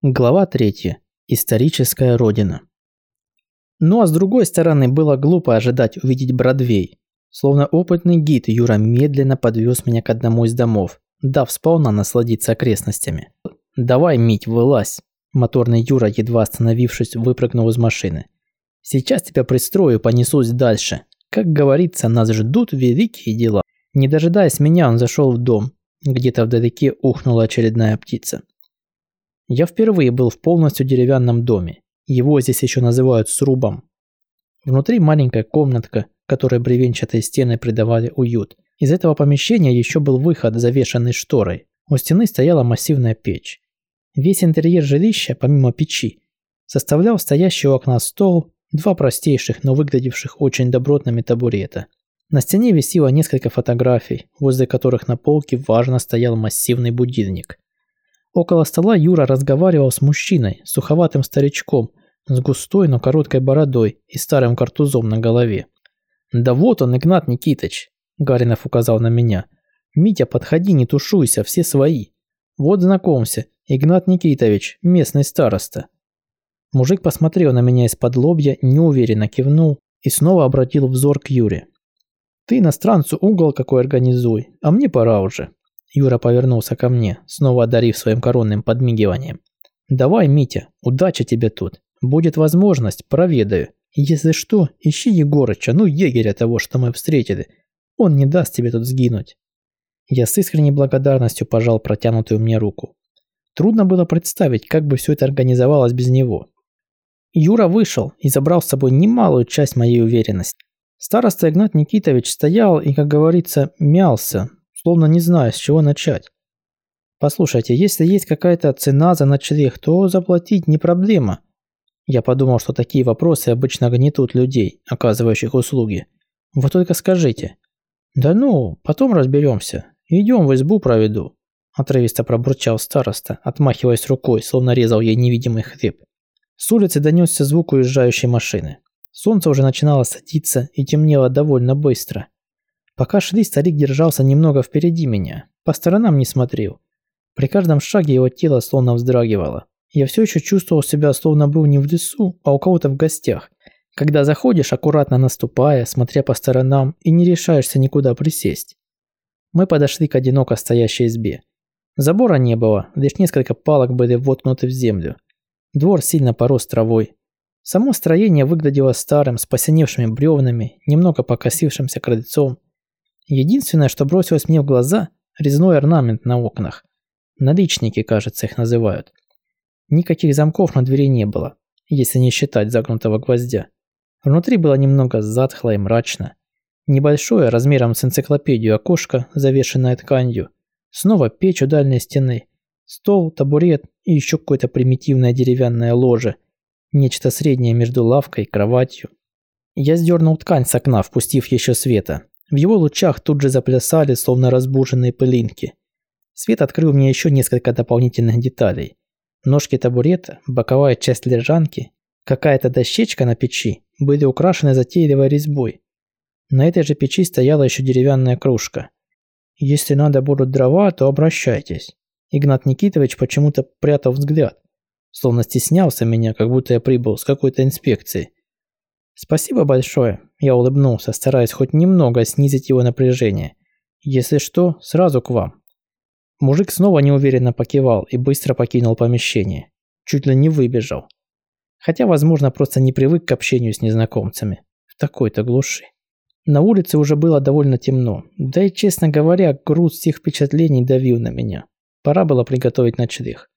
Глава 3. Историческая родина. Ну а с другой стороны, было глупо ожидать увидеть Бродвей. Словно опытный гид, Юра медленно подвез меня к одному из домов, дав сполна насладиться окрестностями. «Давай, Мить, вылазь!» Моторный Юра, едва остановившись, выпрыгнул из машины. «Сейчас тебя пристрою, понесусь дальше. Как говорится, нас ждут великие дела». Не дожидаясь меня, он зашел в дом. Где-то вдалеке ухнула очередная птица. Я впервые был в полностью деревянном доме. Его здесь еще называют срубом. Внутри маленькая комнатка, которой бревенчатые стены придавали уют. Из этого помещения еще был выход, завешанный шторой. У стены стояла массивная печь. Весь интерьер жилища, помимо печи, составлял стоящий у окна стол, два простейших, но выглядевших очень добротными табурета. На стене висело несколько фотографий, возле которых на полке важно стоял массивный будильник. Около стола Юра разговаривал с мужчиной, суховатым старичком, с густой, но короткой бородой и старым картузом на голове. «Да вот он, Игнат Никитыч!» – Гаринов указал на меня. «Митя, подходи, не тушуйся, все свои. Вот знакомься, Игнат Никитович, местный староста». Мужик посмотрел на меня из-под лобья, неуверенно кивнул и снова обратил взор к Юре. «Ты иностранцу угол какой организуй, а мне пора уже». Юра повернулся ко мне, снова одарив своим коронным подмигиванием. «Давай, Митя, удачи тебе тут. Будет возможность, проведаю. Если что, ищи Егорыча, ну егеря того, что мы встретили. Он не даст тебе тут сгинуть». Я с искренней благодарностью пожал протянутую мне руку. Трудно было представить, как бы все это организовалось без него. Юра вышел и забрал с собой немалую часть моей уверенности. Староста Игнат Никитович стоял и, как говорится, мялся, словно не зная, с чего начать. «Послушайте, если есть какая-то цена за ночлег, то заплатить не проблема». Я подумал, что такие вопросы обычно гнетут людей, оказывающих услуги. Вы только скажите. «Да ну, потом разберемся. Идем в избу проведу», – отрывисто пробурчал староста, отмахиваясь рукой, словно резал ей невидимый хлеб. С улицы донесся звук уезжающей машины. Солнце уже начинало садиться и темнело довольно быстро. Пока шли, старик держался немного впереди меня, по сторонам не смотрел. При каждом шаге его тело словно вздрагивало. Я все еще чувствовал себя, словно был не в лесу, а у кого-то в гостях. Когда заходишь, аккуратно наступая, смотря по сторонам и не решаешься никуда присесть. Мы подошли к одиноко стоящей избе. Забора не было, лишь несколько палок были воткнуты в землю. Двор сильно порос травой. Само строение выглядело старым, с посиневшими бревнами, немного покосившимся крыльцом Единственное, что бросилось мне в глаза – резной орнамент на окнах. Наличники, кажется, их называют. Никаких замков на двери не было, если не считать загнутого гвоздя. Внутри было немного затхло и мрачно. Небольшое, размером с энциклопедию окошко, завешенное тканью. Снова печь у дальней стены. Стол, табурет и еще какое-то примитивное деревянное ложе. Нечто среднее между лавкой и кроватью. Я сдернул ткань с окна, впустив еще света. В его лучах тут же заплясали, словно разбуженные пылинки. Свет открыл мне еще несколько дополнительных деталей. Ножки табурета, боковая часть лежанки, какая-то дощечка на печи были украшены затейливой резьбой. На этой же печи стояла еще деревянная кружка. «Если надо будут дрова, то обращайтесь». Игнат Никитович почему-то прятал взгляд, словно стеснялся меня, как будто я прибыл с какой-то инспекции. «Спасибо большое», – я улыбнулся, стараясь хоть немного снизить его напряжение. «Если что, сразу к вам». Мужик снова неуверенно покивал и быстро покинул помещение. Чуть ли не выбежал. Хотя, возможно, просто не привык к общению с незнакомцами. В такой-то глуши. На улице уже было довольно темно. Да и, честно говоря, груз всех впечатлений давил на меня. Пора было приготовить ночлег.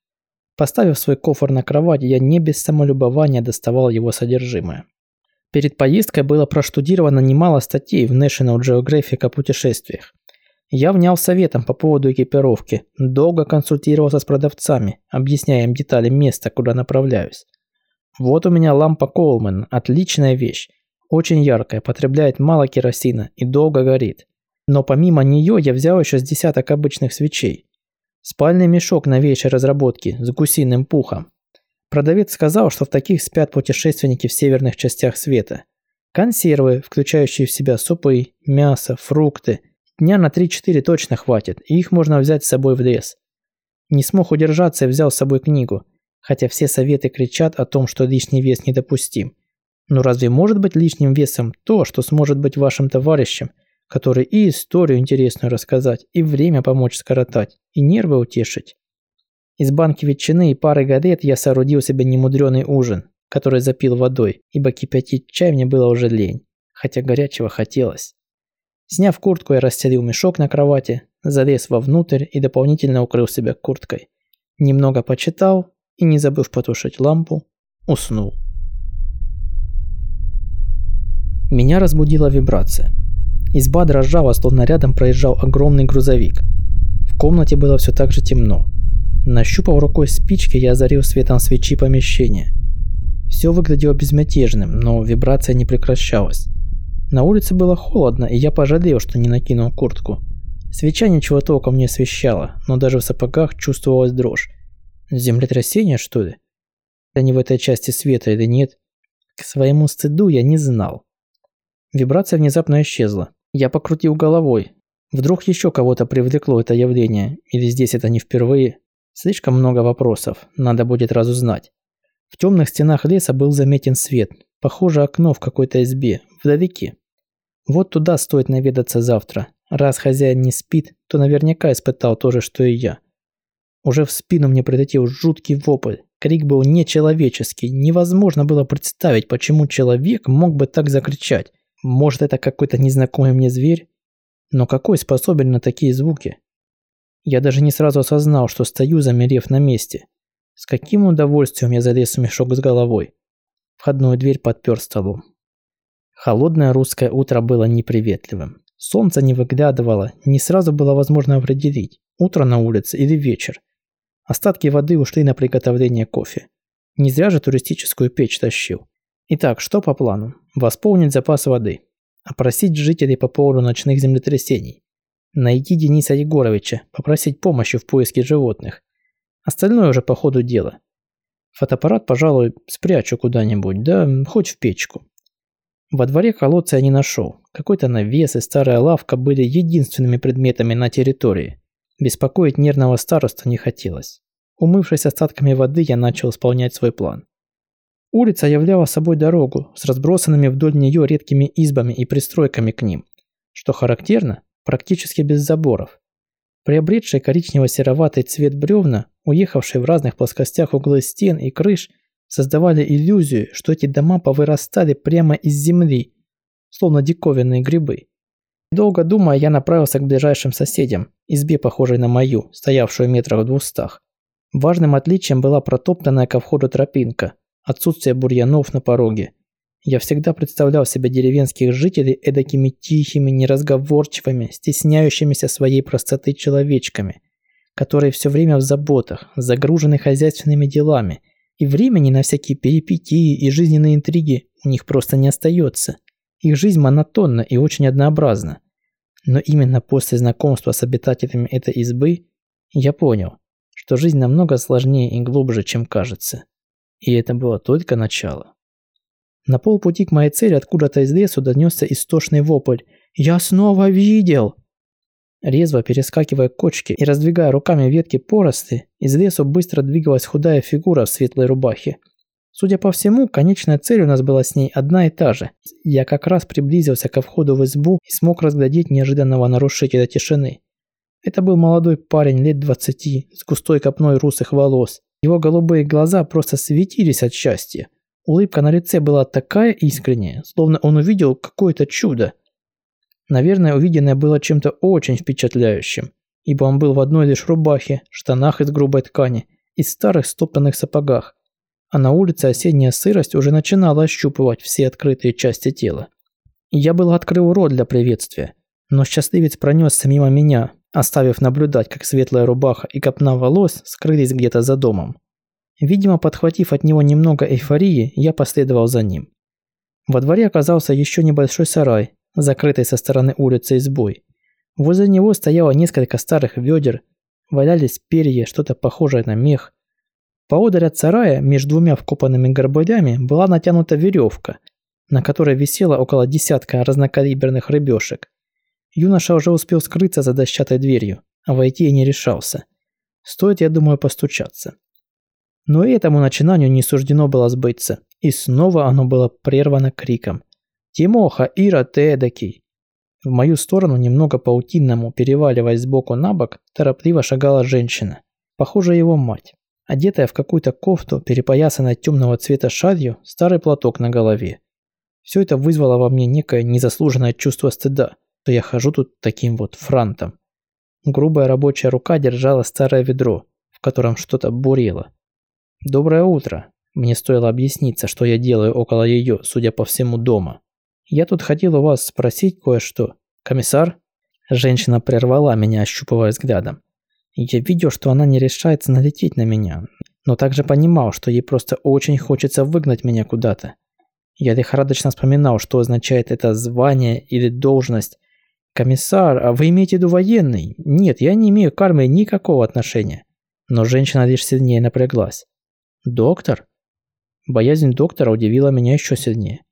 Поставив свой кофр на кровать, я не без самолюбования доставал его содержимое. Перед поездкой было проштудировано немало статей в National Geographic о путешествиях. Я внял советом по поводу экипировки, долго консультировался с продавцами, объясняя им детали места, куда направляюсь. Вот у меня лампа Колман, отличная вещь. Очень яркая, потребляет мало керосина и долго горит. Но помимо нее я взял еще с десяток обычных свечей. Спальный мешок новейшей разработки с гусиным пухом. Продавец сказал, что в таких спят путешественники в северных частях света. Консервы, включающие в себя супы, мясо, фрукты. Дня на 3-4 точно хватит, и их можно взять с собой в лес. Не смог удержаться и взял с собой книгу. хотя все советы кричат о том, что лишний вес недопустим. Но разве может быть лишним весом то, что сможет быть вашим товарищем, который и историю интересную рассказать, и время помочь скоротать, и нервы утешить? Из банки ветчины и пары гадет я соорудил себе немудрёный ужин, который запил водой, ибо кипятить чай мне было уже лень, хотя горячего хотелось. Сняв куртку, я расстелил мешок на кровати, залез вовнутрь и дополнительно укрыл себя курткой. Немного почитал и, не забыв потушить лампу, уснул. Меня разбудила вибрация. Изба дрожала, словно рядом проезжал огромный грузовик. В комнате было все так же темно. Нащупав рукой спички, я озарил светом свечи помещение. Все выглядело безмятежным, но вибрация не прекращалась. На улице было холодно, и я пожалел, что не накинул куртку. Свеча ничего толком не освещала, но даже в сапогах чувствовалась дрожь. Землетрясение, что ли? Не в этой части света или нет? К своему стыду я не знал. Вибрация внезапно исчезла. Я покрутил головой. Вдруг еще кого-то привлекло это явление, или здесь это не впервые? Слишком много вопросов, надо будет разузнать. В темных стенах леса был заметен свет. Похоже, окно в какой-то избе, вдовике. Вот туда стоит наведаться завтра. Раз хозяин не спит, то наверняка испытал то же, что и я. Уже в спину мне прилетел жуткий вопль. Крик был нечеловеческий. Невозможно было представить, почему человек мог бы так закричать. Может, это какой-то незнакомый мне зверь? Но какой способен на такие звуки? Я даже не сразу осознал, что стою, замерев на месте. С каким удовольствием я залез в мешок с головой. Входную дверь подпер столом. Холодное русское утро было неприветливым. Солнце не выглядывало, не сразу было возможно определить, утро на улице или вечер. Остатки воды ушли на приготовление кофе. Не зря же туристическую печь тащил. Итак, что по плану? Восполнить запас воды. Опросить жителей по поводу ночных землетрясений. Найти Дениса Егоровича, попросить помощи в поиске животных. Остальное уже по ходу дела. Фотоаппарат, пожалуй, спрячу куда-нибудь, да хоть в печку. Во дворе колодца я не нашел. Какой-то навес и старая лавка были единственными предметами на территории. Беспокоить нервного староста не хотелось. Умывшись остатками воды, я начал исполнять свой план. Улица являла собой дорогу с разбросанными вдоль нее редкими избами и пристройками к ним. Что характерно, практически без заборов. Приобретшие коричнево-сероватый цвет бревна, уехавшие в разных плоскостях углы стен и крыш, создавали иллюзию, что эти дома повырастали прямо из земли, словно диковинные грибы. Долго думая, я направился к ближайшим соседям, избе, похожей на мою, стоявшую метрах в двухстах. Важным отличием была протоптанная ко входу тропинка, отсутствие бурьянов на пороге. Я всегда представлял себе деревенских жителей эдакими тихими, неразговорчивыми, стесняющимися своей простоты человечками, которые все время в заботах, загружены хозяйственными делами, и времени на всякие перипетии и жизненные интриги у них просто не остается. Их жизнь монотонна и очень однообразна. Но именно после знакомства с обитателями этой избы я понял, что жизнь намного сложнее и глубже, чем кажется. И это было только начало. На полпути к моей цели откуда-то из лесу донесся истошный вопль «Я снова видел!». Резво перескакивая кочки и раздвигая руками ветки поросты, из лесу быстро двигалась худая фигура в светлой рубахе – Судя по всему, конечная цель у нас была с ней одна и та же. Я как раз приблизился ко входу в избу и смог разглядеть неожиданного нарушителя тишины. Это был молодой парень лет двадцати, с густой копной русых волос. Его голубые глаза просто светились от счастья. Улыбка на лице была такая искренняя, словно он увидел какое-то чудо. Наверное, увиденное было чем-то очень впечатляющим, ибо он был в одной лишь рубахе, штанах из грубой ткани и старых стоптанных сапогах а на улице осенняя сырость уже начинала ощупывать все открытые части тела. Я был открыл рот для приветствия, но счастливец пронесся мимо меня, оставив наблюдать, как светлая рубаха и копна волос скрылись где-то за домом. Видимо, подхватив от него немного эйфории, я последовал за ним. Во дворе оказался еще небольшой сарай, закрытый со стороны улицы избой. Возле него стояло несколько старых ведер, валялись перья, что-то похожее на мех, Поодаль от сарая, между двумя вкопанными горбылями, была натянута веревка, на которой висело около десятка разнокалиберных рыбешек. Юноша уже успел скрыться за дощатой дверью, а войти и не решался. Стоит, я думаю, постучаться. Но и этому начинанию не суждено было сбыться, и снова оно было прервано криком. «Тимоха, Ира, ты эдакий!» В мою сторону, немного паутинному, переваливаясь сбоку на бок, торопливо шагала женщина. Похоже, его мать. Одетая в какую-то кофту, перепоясанная темного цвета шалью, старый платок на голове. Все это вызвало во мне некое незаслуженное чувство стыда, что я хожу тут таким вот франтом. Грубая рабочая рука держала старое ведро, в котором что-то бурело. «Доброе утро!» Мне стоило объясниться, что я делаю около ее, судя по всему, дома. «Я тут хотел у вас спросить кое-что. Комиссар?» Женщина прервала меня, ощупывая взглядом. Я видел, что она не решается налететь на меня, но также понимал, что ей просто очень хочется выгнать меня куда-то. Я лихорадочно вспоминал, что означает это звание или должность, «Комиссар, а вы имеете в виду военный?» «Нет, я не имею к армии никакого отношения». Но женщина лишь сильнее напряглась. «Доктор?» Боязнь доктора удивила меня еще сильнее.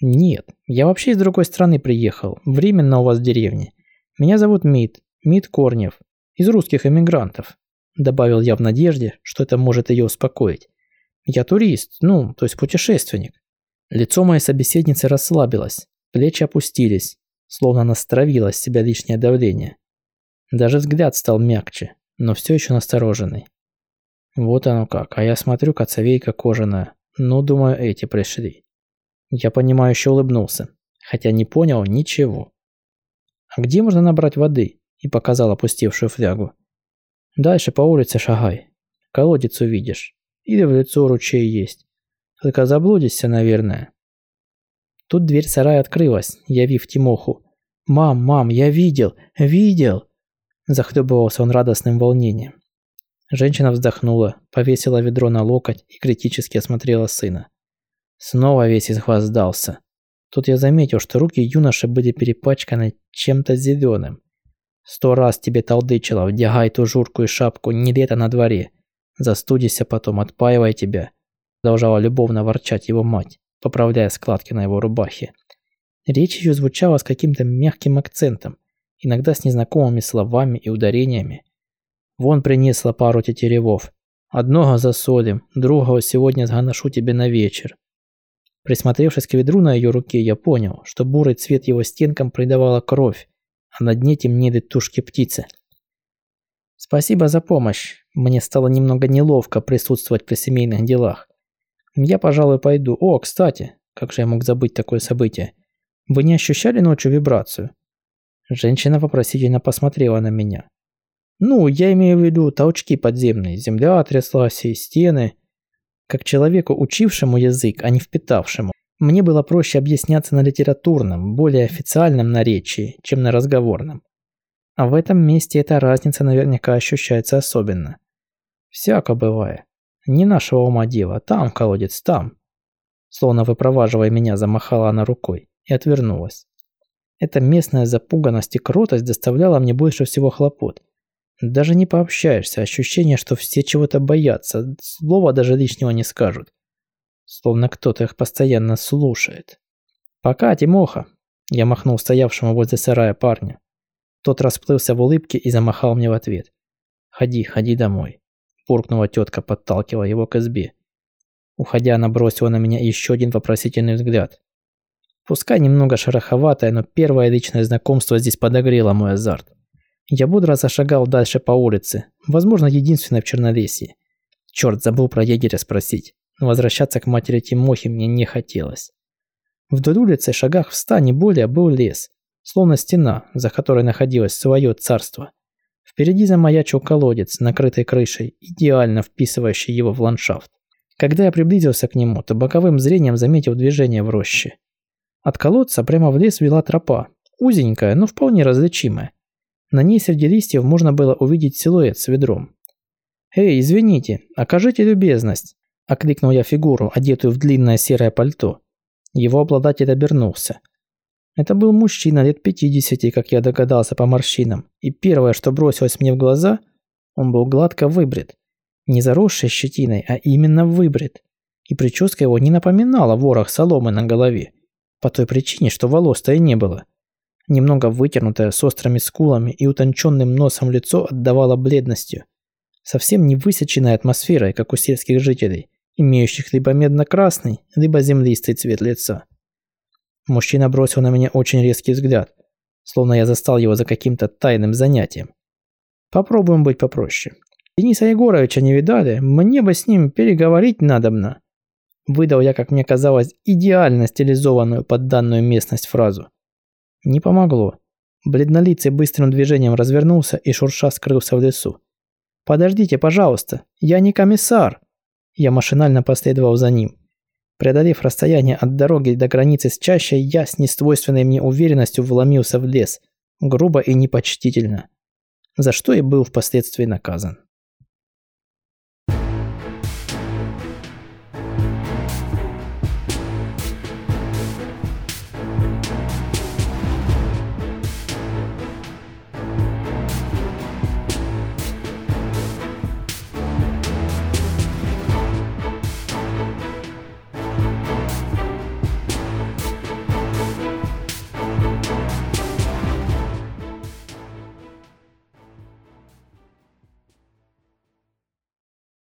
«Нет, я вообще из другой страны приехал, временно у вас в деревне. Меня зовут Мит, Мит Корнев, из русских эмигрантов», добавил я в надежде, что это может ее успокоить. «Я турист, ну, то есть путешественник». Лицо моей собеседницы расслабилось, плечи опустились, словно она стравила себя лишнее давление. Даже взгляд стал мягче, но все еще настороженный. Вот оно как, а я смотрю, коцовейка кожаная. Ну, думаю, эти пришли. Я понимающе улыбнулся, хотя не понял ничего. «А где можно набрать воды?» и показал опустевшую флягу. «Дальше по улице шагай. Колодец увидишь. Или в лицо ручей есть. Только заблудишься, наверное. Тут дверь сарая открылась, явив Тимоху. «Мам, мам, я видел! Видел!» Захлебывался он радостным волнением. Женщина вздохнула, повесила ведро на локоть и критически осмотрела сына. Снова весь из глаз сдался. Тут я заметил, что руки юноши были перепачканы чем-то зеленым. «Сто раз тебе толдычила, вдягай ту журку и шапку, не лето на дворе. Застудися потом, отпаивай тебя», продолжала любовно ворчать его мать поправляя складки на его рубахе. Речь ее звучала с каким-то мягким акцентом, иногда с незнакомыми словами и ударениями. Вон принесла пару тетеревов. Одного засолим, другого сегодня сганошу тебе на вечер. Присмотревшись к ведру на ее руке, я понял, что бурый цвет его стенкам придавала кровь, а на дне темнеет тушки птицы. Спасибо за помощь. Мне стало немного неловко присутствовать при семейных делах. Я, пожалуй, пойду. О, кстати, как же я мог забыть такое событие? Вы не ощущали ночью вибрацию? Женщина вопросительно посмотрела на меня. Ну, я имею в виду толчки подземные. Земля тряслась и стены. Как человеку, учившему язык, а не впитавшему, мне было проще объясняться на литературном, более официальном наречии, чем на разговорном. А в этом месте эта разница наверняка ощущается особенно. Всяко бывает. Не нашего ума дело, там колодец, там. Словно выпроваживая меня, замахала она рукой и отвернулась. Эта местная запуганность и кротость доставляла мне больше всего хлопот. Даже не пообщаешься, ощущение, что все чего-то боятся, слова даже лишнего не скажут. Словно кто-то их постоянно слушает. «Пока, Тимоха!» Я махнул стоявшему возле сарая парню. Тот расплылся в улыбке и замахал мне в ответ. «Ходи, ходи домой» буркнула тетка, подталкивая его к избе. Уходя, она бросила на меня еще один вопросительный взгляд. Пускай немного шероховатое, но первое личное знакомство здесь подогрело мой азарт. Я бодро зашагал дальше по улице, возможно, единственной в Чернолесье. Черт, забыл про егеря спросить, но возвращаться к матери Тимохи мне не хотелось. Вдоль улицы, шагах в ста, не более, был лес, словно стена, за которой находилось свое царство. Впереди замаячил колодец, накрытый крышей, идеально вписывающий его в ландшафт. Когда я приблизился к нему, то боковым зрением заметил движение в роще. От колодца прямо в лес вела тропа, узенькая, но вполне различимая. На ней среди листьев можно было увидеть силуэт с ведром. «Эй, извините, окажите любезность!» – окликнул я фигуру, одетую в длинное серое пальто. Его обладатель обернулся. Это был мужчина лет 50, как я догадался по морщинам, и первое, что бросилось мне в глаза, он был гладко выбрит. Не заросший щетиной, а именно выбрит. И прическа его не напоминала ворох соломы на голове, по той причине, что волос-то и не было. Немного вытянутое, с острыми скулами и утонченным носом лицо отдавало бледностью. совсем не высеченной атмосферой, как у сельских жителей, имеющих либо медно-красный, либо землистый цвет лица. Мужчина бросил на меня очень резкий взгляд, словно я застал его за каким-то тайным занятием. Попробуем быть попроще. Дениса Егоровича не видали, мне бы с ним переговорить надобно. Выдал я, как мне казалось, идеально стилизованную под данную местность фразу. Не помогло. Бледнолицый быстрым движением развернулся и шурша скрылся в лесу. «Подождите, пожалуйста, я не комиссар!» Я машинально последовал за ним. Преодолев расстояние от дороги до границы с чащей, я с несвойственной мне уверенностью вломился в лес, грубо и непочтительно, за что и был впоследствии наказан.